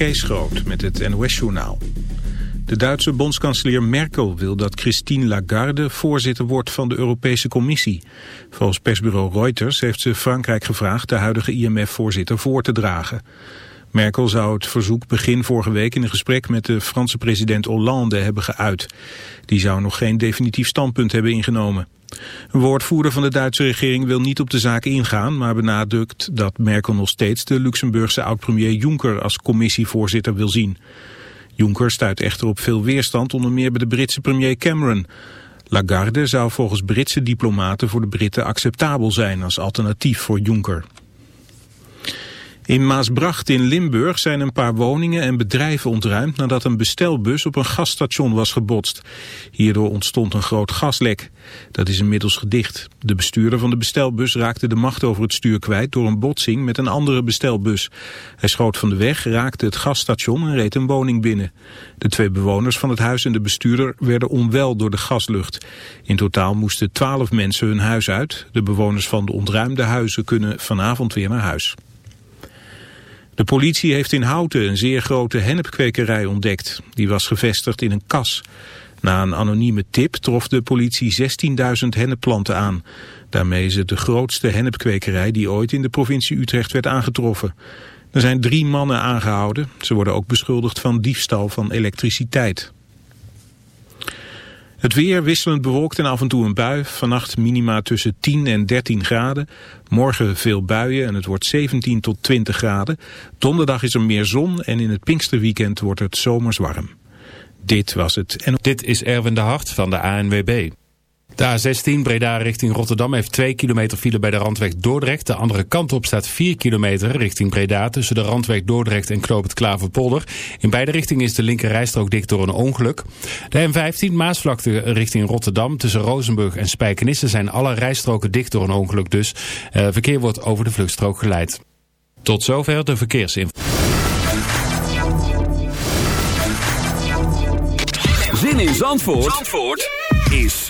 Kees Groot met het NOS-journaal. De Duitse bondskanselier Merkel wil dat Christine Lagarde voorzitter wordt van de Europese Commissie. Volgens persbureau Reuters heeft ze Frankrijk gevraagd de huidige IMF-voorzitter voor te dragen. Merkel zou het verzoek begin vorige week in een gesprek met de Franse president Hollande hebben geuit. Die zou nog geen definitief standpunt hebben ingenomen. Een woordvoerder van de Duitse regering wil niet op de zaak ingaan, maar benadrukt dat Merkel nog steeds de Luxemburgse oud-premier Juncker als commissievoorzitter wil zien. Juncker stuit echter op veel weerstand, onder meer bij de Britse premier Cameron. Lagarde zou volgens Britse diplomaten voor de Britten acceptabel zijn als alternatief voor Juncker. In Maasbracht in Limburg zijn een paar woningen en bedrijven ontruimd nadat een bestelbus op een gasstation was gebotst. Hierdoor ontstond een groot gaslek. Dat is inmiddels gedicht. De bestuurder van de bestelbus raakte de macht over het stuur kwijt door een botsing met een andere bestelbus. Hij schoot van de weg, raakte het gasstation en reed een woning binnen. De twee bewoners van het huis en de bestuurder werden onwel door de gaslucht. In totaal moesten twaalf mensen hun huis uit. De bewoners van de ontruimde huizen kunnen vanavond weer naar huis. De politie heeft in Houten een zeer grote hennepkwekerij ontdekt. Die was gevestigd in een kas. Na een anonieme tip trof de politie 16.000 hennepplanten aan. Daarmee is het de grootste hennepkwekerij die ooit in de provincie Utrecht werd aangetroffen. Er zijn drie mannen aangehouden. Ze worden ook beschuldigd van diefstal van elektriciteit. Het weer wisselend bewolkt en af en toe een bui. Vannacht minima tussen 10 en 13 graden. Morgen veel buien en het wordt 17 tot 20 graden. Donderdag is er meer zon en in het Pinksterweekend wordt het zomers warm. Dit was het. En... Dit is Erwin de Hart van de ANWB. De A16 Breda richting Rotterdam heeft 2 kilometer file bij de Randweg Dordrecht. De andere kant op staat 4 kilometer richting Breda tussen de Randweg Dordrecht en Knoop het Klaverpolder. In beide richtingen is de linker rijstrook dicht door een ongeluk. De M15 Maasvlakte richting Rotterdam tussen Rozenburg en Spijkenisse zijn alle rijstroken dicht door een ongeluk dus. Uh, verkeer wordt over de vluchtstrook geleid. Tot zover de verkeersinformatie. Zin in Zandvoort? Zandvoort? is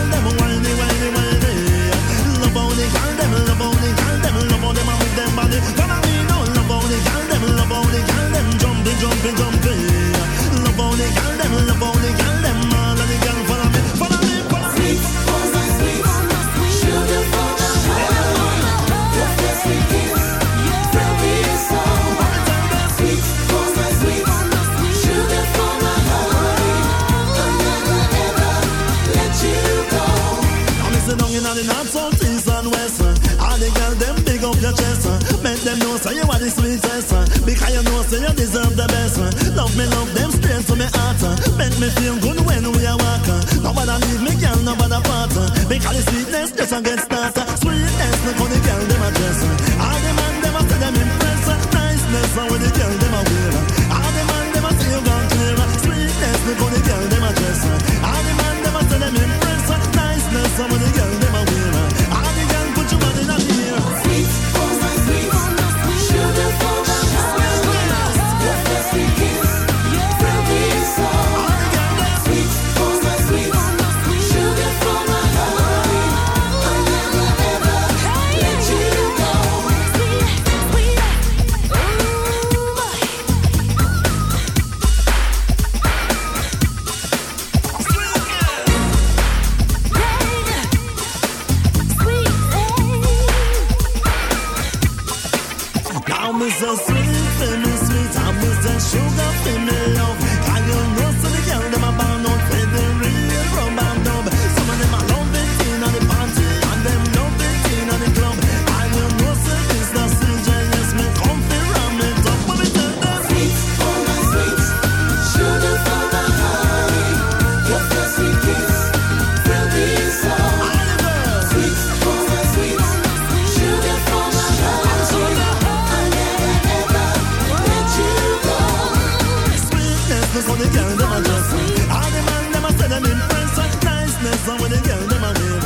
sweetness just a get started. Sweetness, look the girl them a dress. All the man them a say them impress. Niceness, how the girl them a wear. All the man them a say you. Sweetness, look the girl them a dress. All the man them a say them impress. Niceness, how the friends, and when the girl them, I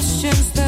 questions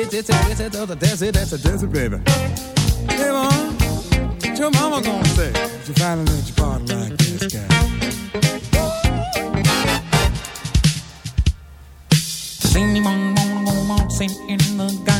it, this it, this it, oh, that's it, that's it, that's baby. Hey, mom, what your mama gonna say? She finally let your partner like this guy. Does anyone wanna go waltzing in the garden?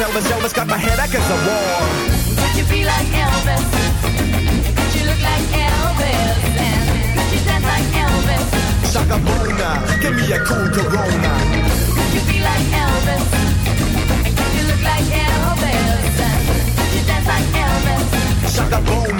Elvis, Elvis, Elvis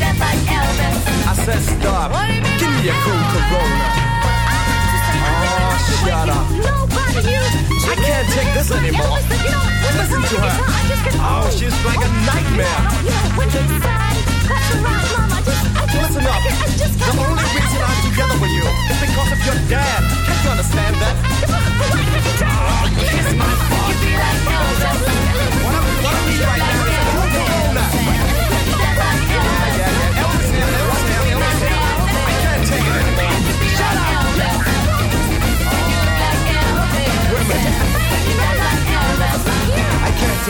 And could you dance like Elvis? I said stop. What do you mean Give me a cool Corona. Oh, shut up. Nobody you. I can't take this anymore. Elvis, you know, Listen to her. I just can't- Oh, she's like a nightmare. You know, when you decide, that's a rock, Mom. I just, just, Listen up. I, I just The only reason I'm together with you is because of your dad. Can't you understand that? Kiss ah, my You be like Elvis. What I, what I need right now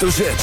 hoofdletter Z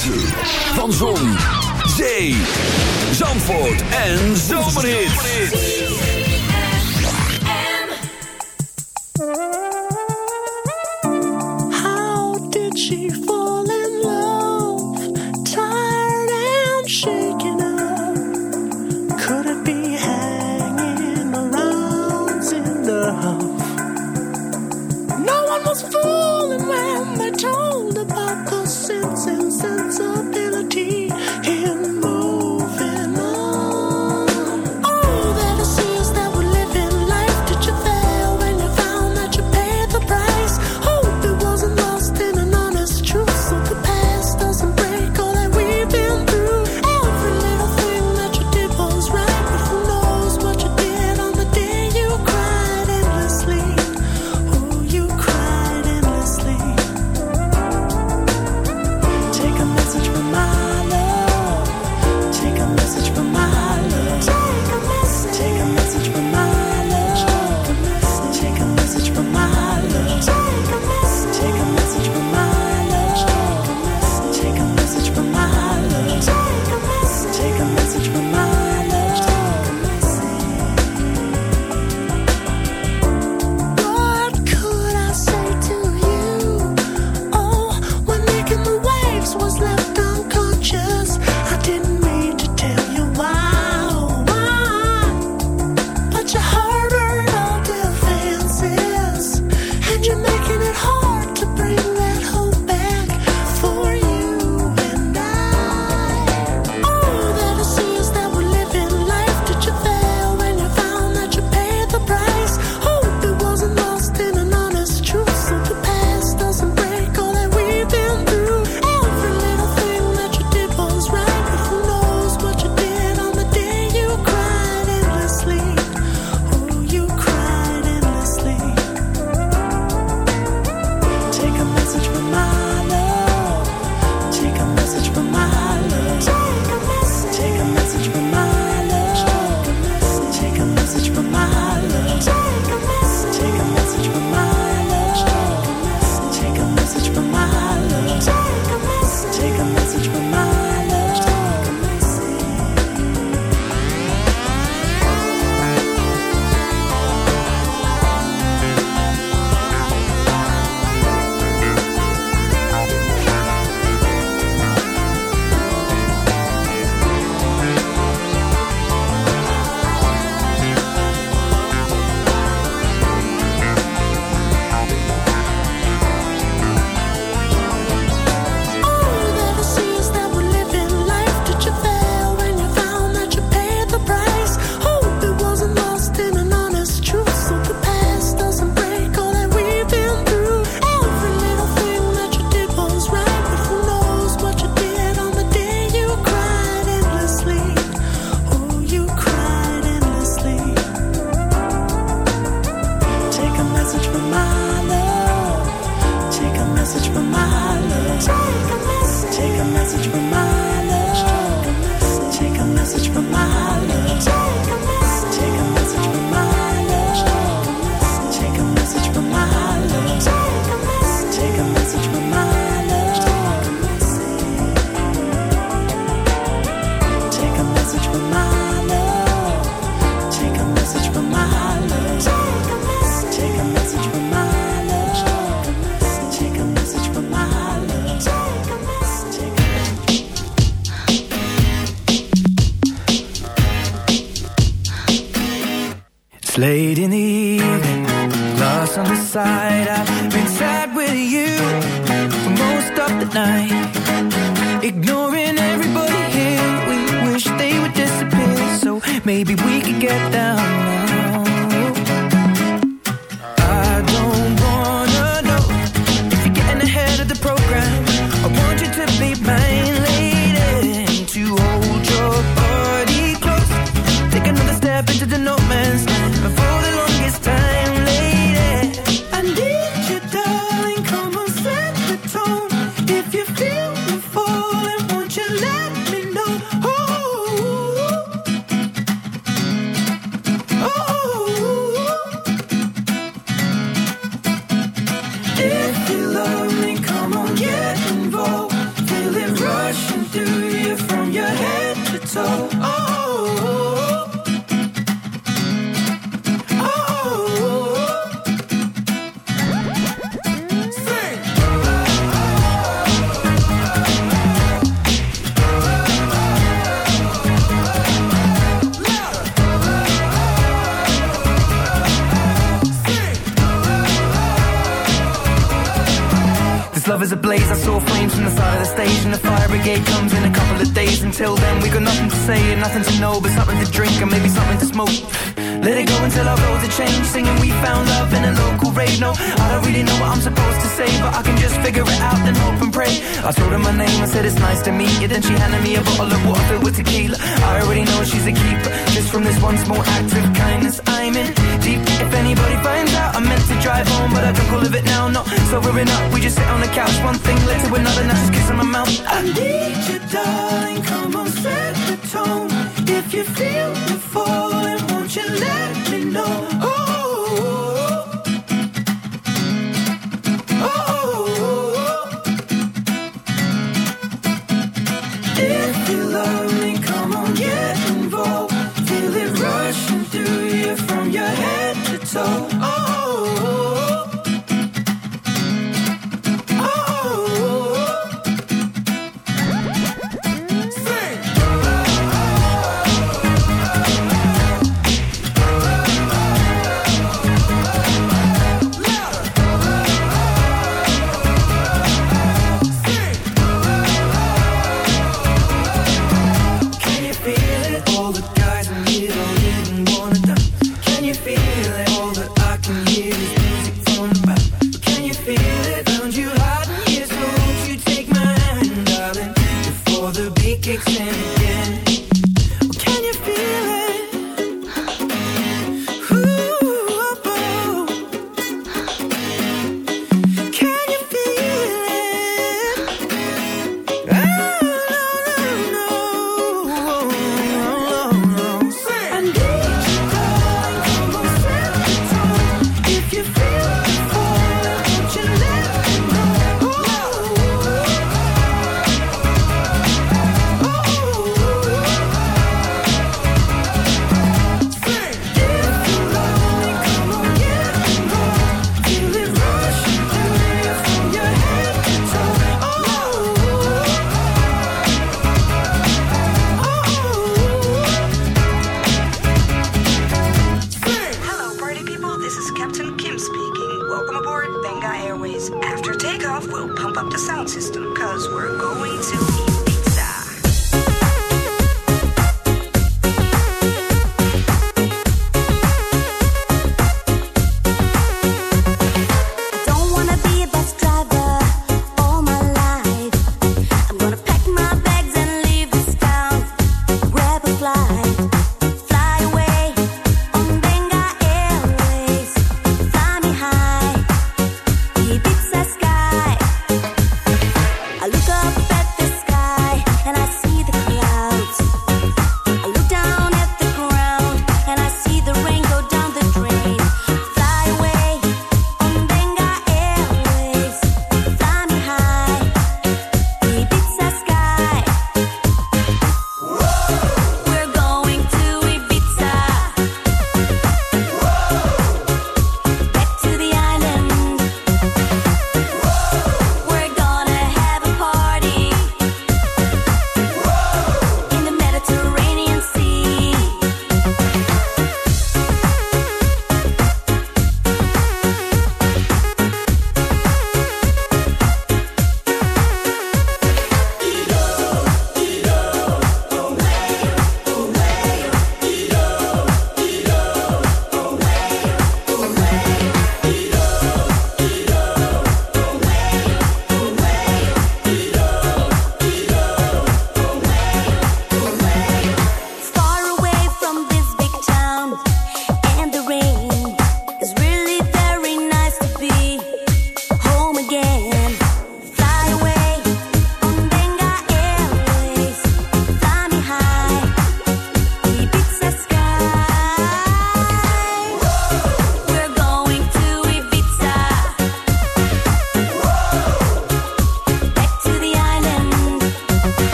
Late in the evening, lost on the side. I've been sad with you for most of the night. but I don't call live it now, no. So we're up, we just sit on the couch, one thing led to another, now just kissing my mouth. I need you, darling, come on, set the tone. If you feel the falling, won't you let me know?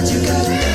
that you got.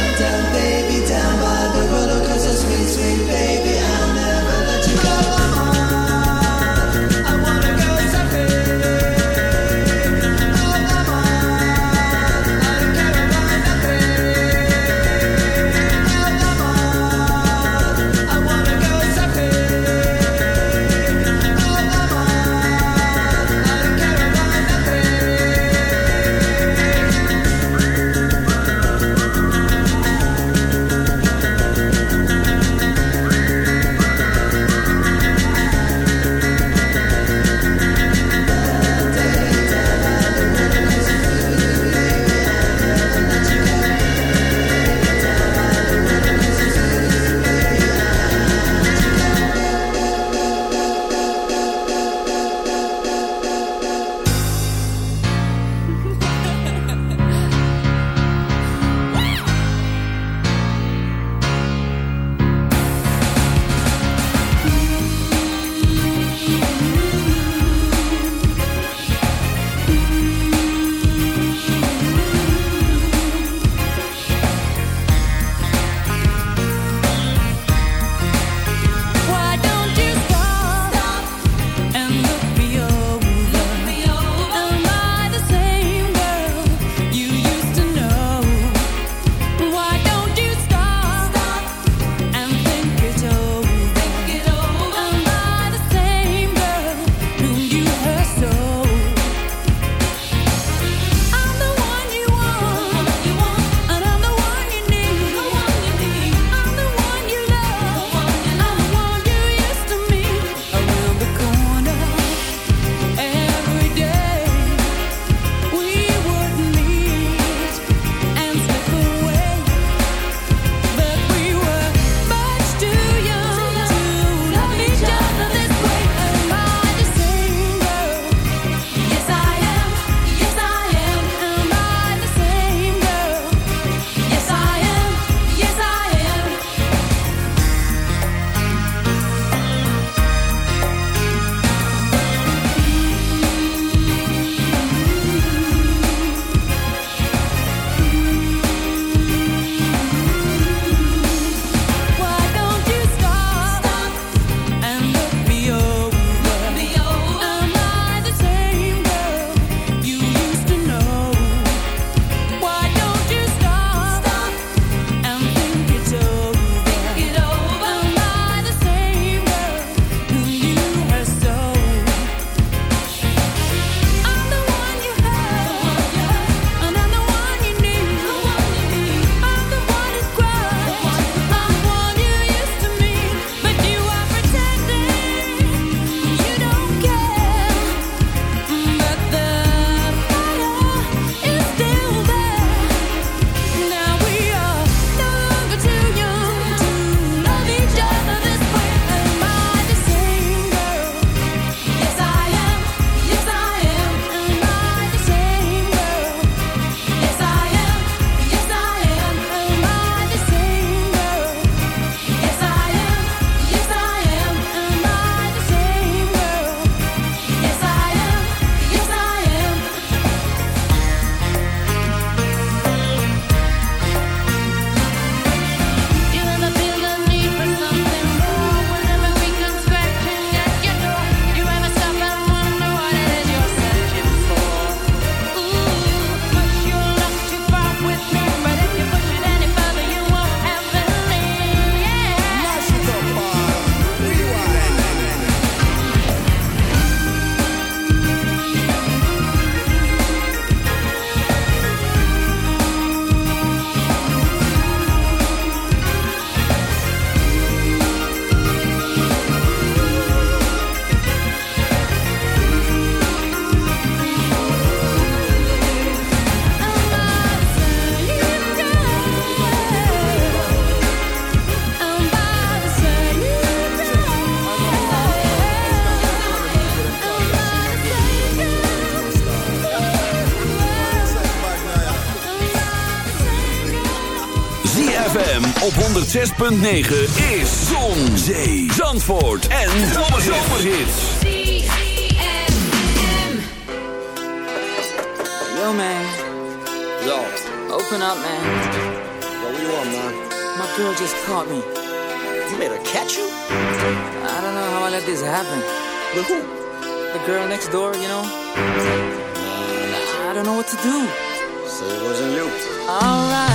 106.9 is Zon, Zee, Zandvoort en Zomerhits. Yo, man. Yo. Open up, man. Yo, what you want, man? My girl just caught me. You made her catch you? I don't know how I let this happen. With who? The girl next door, you know? I don't know what to do. So it wasn't you. Alright.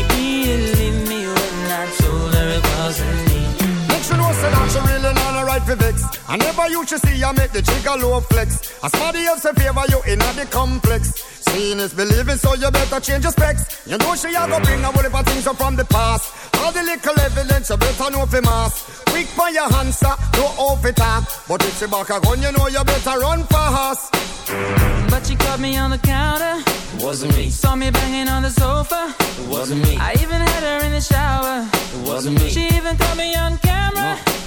know she really not a right for vex. I never you should see I make the trigger low flex. As somebody else in favor you in the complex. Seeing is believing, so you better change your specs. You know she a go bring a whole heap of things up from the past. All the little evidence you better know for mass. Quick for your answer, no off it up. But if she back a gun, you know you better run fast. But she caught me on the counter. Wasn't me. Saw me banging on the sofa. It wasn't me. I even had her in the shower. It wasn't me. She even caught me on camera.